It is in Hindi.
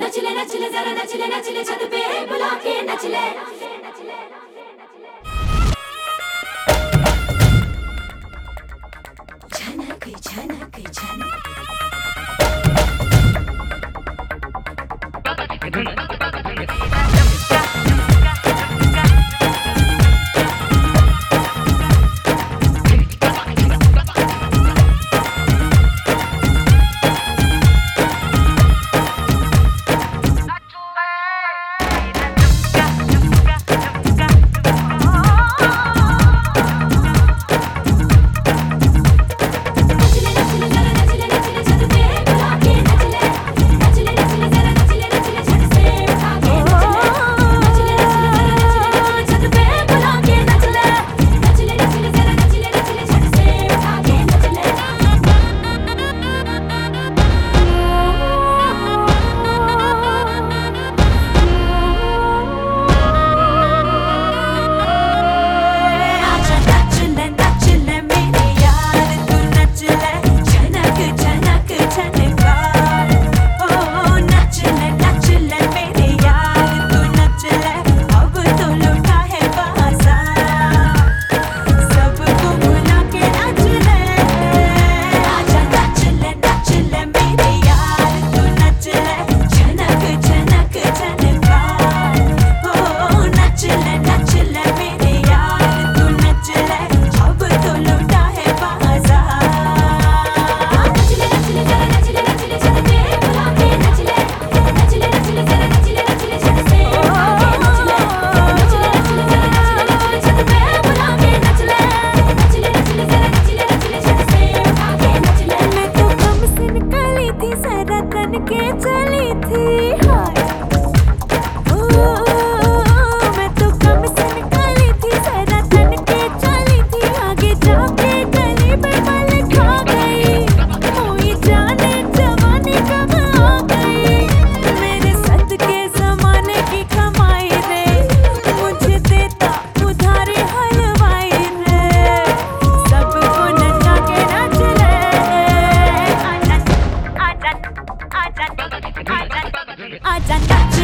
नचले नचले जरा नचले नचले छत पे बुला के नचले। थी के चली थी। हाय อาจารย์